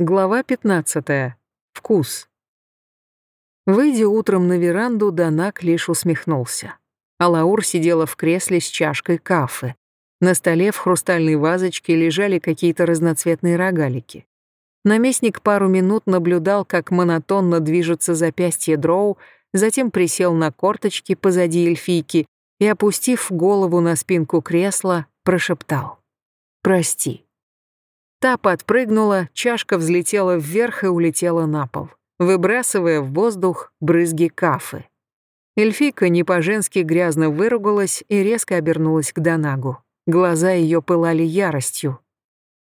Глава 15. Вкус. Выйдя утром на веранду, Данак лишь усмехнулся. Алаур сидела в кресле с чашкой кафе. На столе в хрустальной вазочке лежали какие-то разноцветные рогалики. Наместник пару минут наблюдал, как монотонно движется запястье Дроу, затем присел на корточки позади эльфийки и, опустив голову на спинку кресла, прошептал «Прости». Та подпрыгнула, чашка взлетела вверх и улетела на пол, выбрасывая в воздух брызги кафы. Эльфийка не по-женски грязно выругалась и резко обернулась к Донагу. Глаза ее пылали яростью.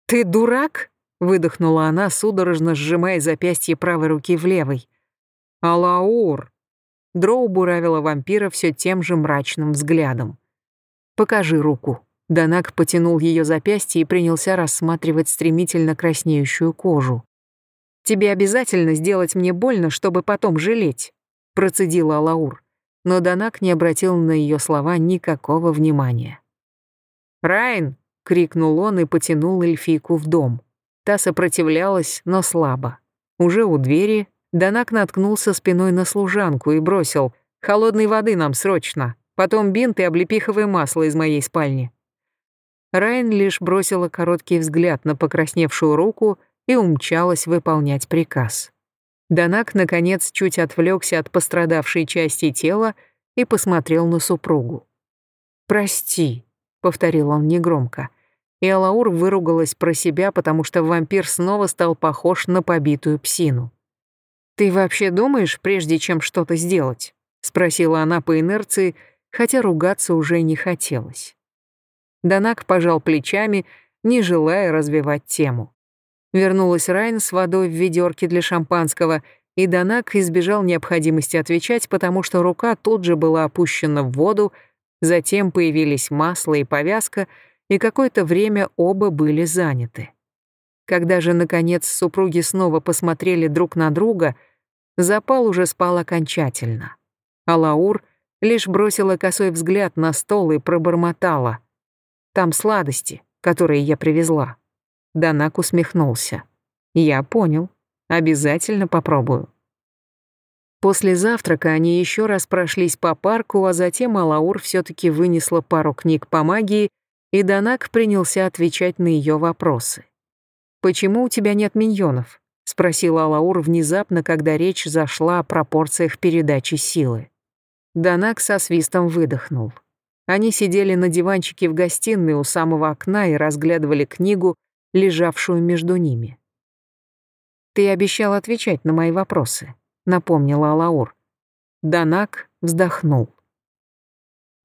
«Ты дурак?» — выдохнула она, судорожно сжимая запястье правой руки в левой. «Алаур!» Дроу буравила вампира все тем же мрачным взглядом. «Покажи руку». Данак потянул ее запястье и принялся рассматривать стремительно краснеющую кожу. «Тебе обязательно сделать мне больно, чтобы потом жалеть», — процедила Алаур. Но Данак не обратил на ее слова никакого внимания. «Райн!» — крикнул он и потянул эльфийку в дом. Та сопротивлялась, но слабо. Уже у двери Данак наткнулся спиной на служанку и бросил «Холодной воды нам срочно, потом бинт и облепиховое масло из моей спальни». Райн лишь бросила короткий взгляд на покрасневшую руку и умчалась выполнять приказ. Данак, наконец, чуть отвлекся от пострадавшей части тела и посмотрел на супругу. «Прости», — повторил он негромко, и Алаур выругалась про себя, потому что вампир снова стал похож на побитую псину. «Ты вообще думаешь, прежде чем что-то сделать?» — спросила она по инерции, хотя ругаться уже не хотелось. Данак пожал плечами, не желая развивать тему. Вернулась Райн с водой в ведерке для шампанского, и Данак избежал необходимости отвечать, потому что рука тут же была опущена в воду, затем появились масло и повязка, и какое-то время оба были заняты. Когда же, наконец, супруги снова посмотрели друг на друга, запал уже спал окончательно. А Лаур лишь бросила косой взгляд на стол и пробормотала — там сладости, которые я привезла». Данак усмехнулся. «Я понял. Обязательно попробую». После завтрака они еще раз прошлись по парку, а затем Алаур все-таки вынесла пару книг по магии, и Данак принялся отвечать на ее вопросы. «Почему у тебя нет миньонов?» — спросила Алаур внезапно, когда речь зашла о пропорциях передачи силы. Данак со свистом выдохнул. Они сидели на диванчике в гостиной у самого окна и разглядывали книгу, лежавшую между ними. «Ты обещал отвечать на мои вопросы», — напомнила Алаур. Данак вздохнул.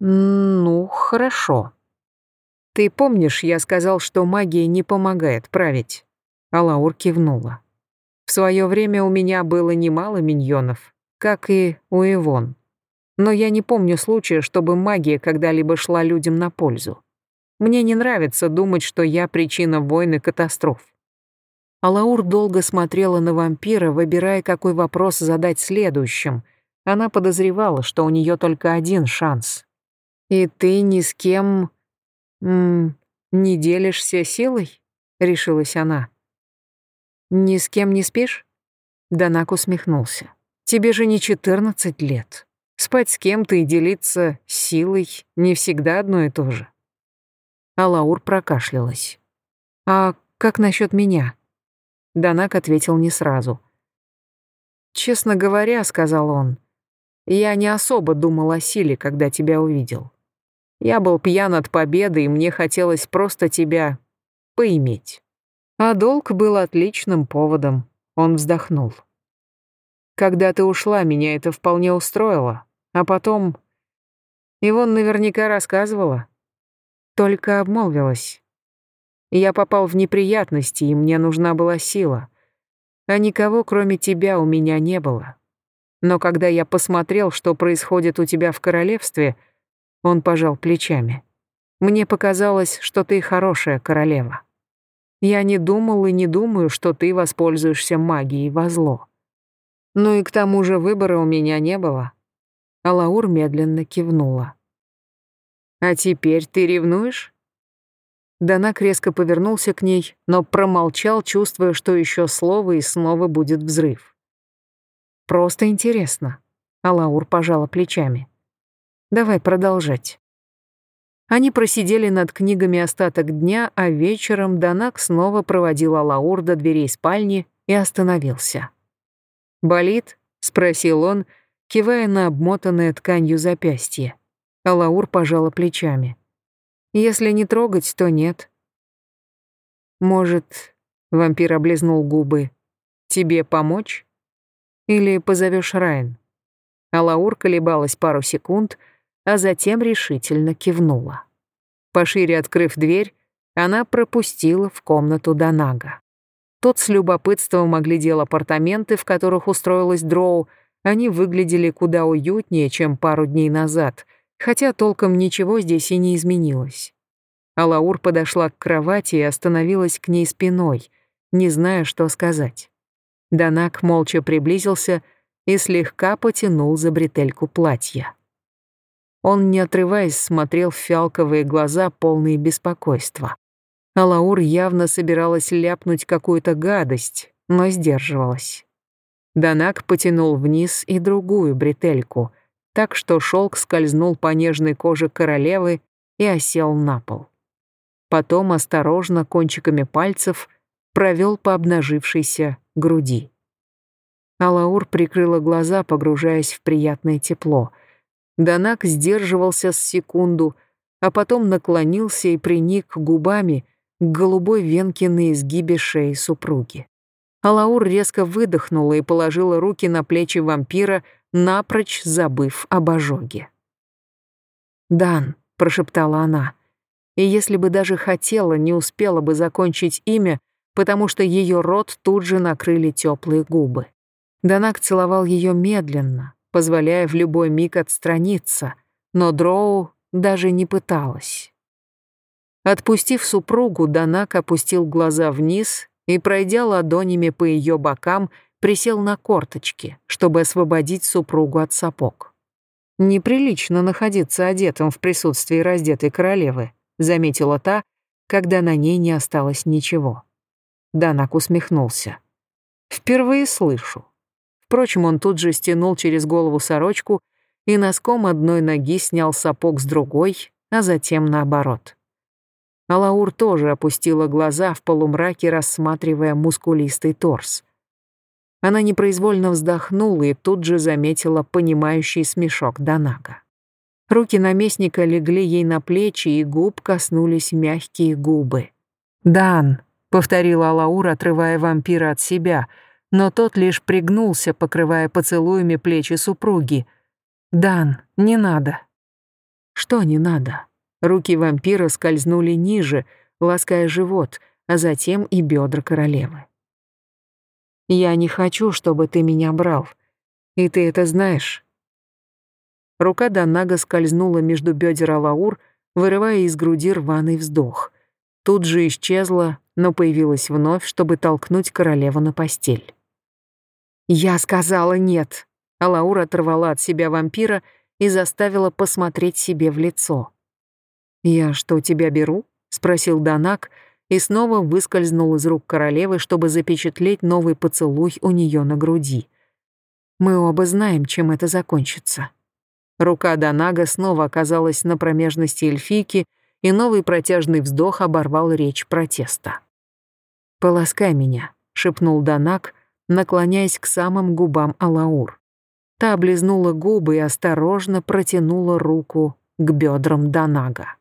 «Ну, хорошо. Ты помнишь, я сказал, что магия не помогает править?» Алаур кивнула. «В свое время у меня было немало миньонов, как и у Ивон но я не помню случая, чтобы магия когда-либо шла людям на пользу. Мне не нравится думать, что я причина войн и катастроф. Алаур долго смотрела на вампира, выбирая, какой вопрос задать следующим. Она подозревала, что у нее только один шанс. «И ты ни с кем... М не делишься силой?» — решилась она. «Ни с кем не спишь?» Данак усмехнулся. «Тебе же не четырнадцать лет. Спать с кем-то и делиться силой не всегда одно и то же. А Лаур прокашлялась. «А как насчет меня?» Данак ответил не сразу. «Честно говоря», — сказал он, — «я не особо думал о силе, когда тебя увидел. Я был пьян от победы, и мне хотелось просто тебя поиметь. А долг был отличным поводом», — он вздохнул. «Когда ты ушла, меня это вполне устроило. А потом... Ивон наверняка рассказывала. Только обмолвилась. Я попал в неприятности, и мне нужна была сила. А никого, кроме тебя, у меня не было. Но когда я посмотрел, что происходит у тебя в королевстве, он пожал плечами. Мне показалось, что ты хорошая королева. Я не думал и не думаю, что ты воспользуешься магией во зло. Ну и к тому же выбора у меня не было. Алаур медленно кивнула. «А теперь ты ревнуешь?» Данак резко повернулся к ней, но промолчал, чувствуя, что еще слово и снова будет взрыв. «Просто интересно», — Алаур пожала плечами. «Давай продолжать». Они просидели над книгами остаток дня, а вечером Данак снова проводил Алаур до дверей спальни и остановился. «Болит?» — спросил он, кивая на обмотанное тканью запястье. Алаур пожала плечами. «Если не трогать, то нет». «Может...» — вампир облизнул губы. «Тебе помочь? Или позовешь Райан?» Алаур колебалась пару секунд, а затем решительно кивнула. Пошире открыв дверь, она пропустила в комнату Донага. Тот с любопытством оглядел апартаменты, в которых устроилась Дроу. Они выглядели куда уютнее, чем пару дней назад, хотя толком ничего здесь и не изменилось. Алаур подошла к кровати и остановилась к ней спиной, не зная, что сказать. Данак молча приблизился и слегка потянул за бретельку платья. Он, не отрываясь, смотрел в фиалковые глаза, полные беспокойства. Алаур явно собиралась ляпнуть какую-то гадость, но сдерживалась. Данак потянул вниз и другую бретельку, так что шелк скользнул по нежной коже королевы и осел на пол. Потом осторожно кончиками пальцев провел по обнажившейся груди. Алаур прикрыла глаза, погружаясь в приятное тепло. Данак сдерживался с секунду, а потом наклонился и приник губами к голубой венке на изгибе шеи супруги. Алаур резко выдохнула и положила руки на плечи вампира, напрочь забыв об ожоге. «Дан», — прошептала она, и если бы даже хотела, не успела бы закончить имя, потому что ее рот тут же накрыли теплые губы. Данак целовал ее медленно, позволяя в любой миг отстраниться, но Дроу даже не пыталась. Отпустив супругу, Данак опустил глаза вниз и, пройдя ладонями по ее бокам, присел на корточки, чтобы освободить супругу от сапог. «Неприлично находиться одетым в присутствии раздетой королевы», заметила та, когда на ней не осталось ничего. Данак усмехнулся. «Впервые слышу». Впрочем, он тут же стянул через голову сорочку и носком одной ноги снял сапог с другой, а затем наоборот. Алаур тоже опустила глаза в полумраке, рассматривая мускулистый торс. Она непроизвольно вздохнула и тут же заметила понимающий смешок Данага. Руки наместника легли ей на плечи, и губ коснулись мягкие губы. «Дан», — повторила Алаур, отрывая вампира от себя, но тот лишь пригнулся, покрывая поцелуями плечи супруги. «Дан, не надо». «Что не надо?» Руки вампира скользнули ниже, лаская живот, а затем и бедра королевы. «Я не хочу, чтобы ты меня брал. И ты это знаешь». Рука Данага скользнула между бедер Алаур, вырывая из груди рваный вздох. Тут же исчезла, но появилась вновь, чтобы толкнуть королеву на постель. «Я сказала нет!» Алаур оторвала от себя вампира и заставила посмотреть себе в лицо. «Я что, тебя беру?» — спросил Данак и снова выскользнул из рук королевы, чтобы запечатлеть новый поцелуй у нее на груди. «Мы оба знаем, чем это закончится». Рука Данага снова оказалась на промежности эльфийки, и новый протяжный вздох оборвал речь протеста. «Полоскай меня», — шепнул Данак, наклоняясь к самым губам Алаур. Та облизнула губы и осторожно протянула руку к бедрам Данага.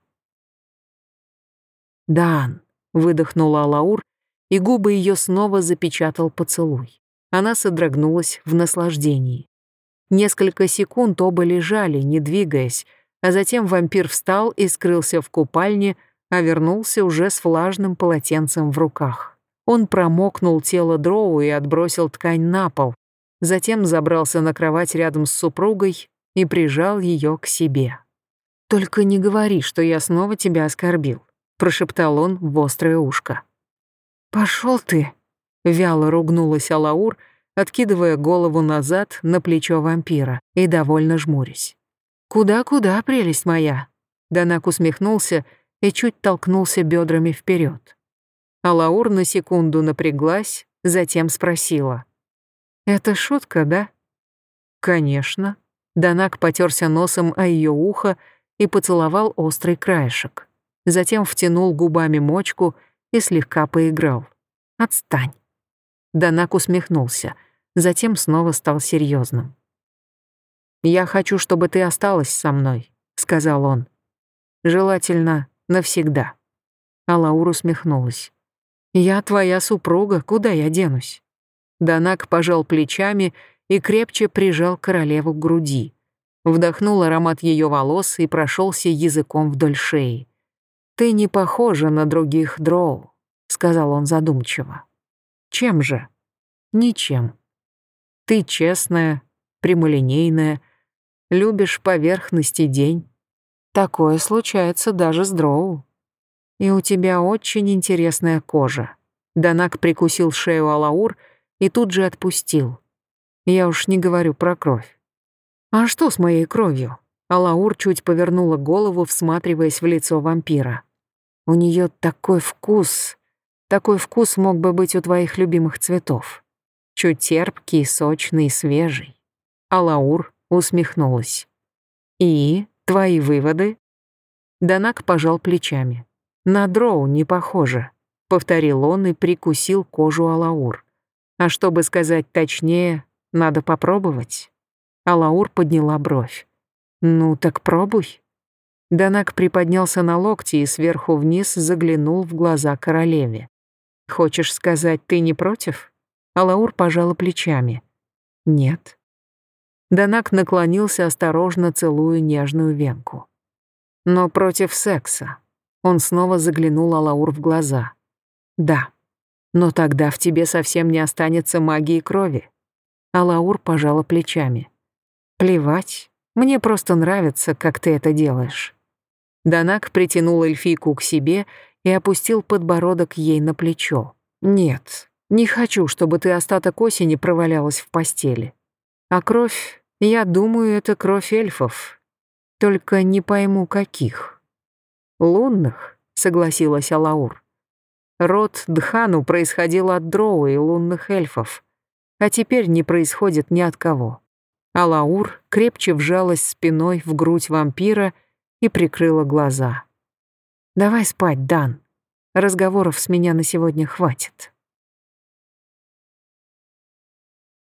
«Дан», — выдохнула Алаур, и губы ее снова запечатал поцелуй. Она содрогнулась в наслаждении. Несколько секунд оба лежали, не двигаясь, а затем вампир встал и скрылся в купальне, а вернулся уже с влажным полотенцем в руках. Он промокнул тело Дроу и отбросил ткань на пол, затем забрался на кровать рядом с супругой и прижал ее к себе. «Только не говори, что я снова тебя оскорбил прошептал он в острое ушко. «Пошел ты!» — вяло ругнулась Алаур, откидывая голову назад на плечо вампира и довольно жмурясь. «Куда-куда, прелесть моя?» Данак усмехнулся и чуть толкнулся бедрами вперед. Алаур на секунду напряглась, затем спросила. «Это шутка, да?» «Конечно». Данак потерся носом о ее ухо и поцеловал острый краешек. Затем втянул губами мочку и слегка поиграл. «Отстань». Данак усмехнулся, затем снова стал серьезным. «Я хочу, чтобы ты осталась со мной», — сказал он. «Желательно навсегда». А Лаура усмехнулась. «Я твоя супруга, куда я денусь?» Данак пожал плечами и крепче прижал королеву к груди. Вдохнул аромат ее волос и прошелся языком вдоль шеи. «Ты не похожа на других дроу», — сказал он задумчиво. «Чем же?» «Ничем. Ты честная, прямолинейная, любишь поверхности день. Такое случается даже с дроу. И у тебя очень интересная кожа». Данак прикусил шею Алаур и тут же отпустил. Я уж не говорю про кровь. «А что с моей кровью?» Алаур чуть повернула голову, всматриваясь в лицо вампира. «У нее такой вкус. Такой вкус мог бы быть у твоих любимых цветов. Чуть терпкий, сочный, свежий». Алаур усмехнулась. «И? Твои выводы?» Данак пожал плечами. «На дроу не похоже», — повторил он и прикусил кожу Алаур. «А чтобы сказать точнее, надо попробовать». Алаур подняла бровь. «Ну так пробуй». Данак приподнялся на локти и сверху вниз заглянул в глаза королеве. «Хочешь сказать, ты не против?» Алаур пожала плечами. «Нет». Данак наклонился, осторожно целуя нежную венку. «Но против секса». Он снова заглянул Алаур в глаза. «Да, но тогда в тебе совсем не останется магии крови». Алаур пожала плечами. «Плевать, мне просто нравится, как ты это делаешь». Данак притянул эльфийку к себе и опустил подбородок ей на плечо. «Нет, не хочу, чтобы ты остаток осени провалялась в постели. А кровь, я думаю, это кровь эльфов. Только не пойму, каких». «Лунных», — согласилась Алаур. Род Дхану происходил от дроу и лунных эльфов, а теперь не происходит ни от кого. Алаур крепче вжалась спиной в грудь вампира и прикрыла глаза. «Давай спать, Дан. Разговоров с меня на сегодня хватит».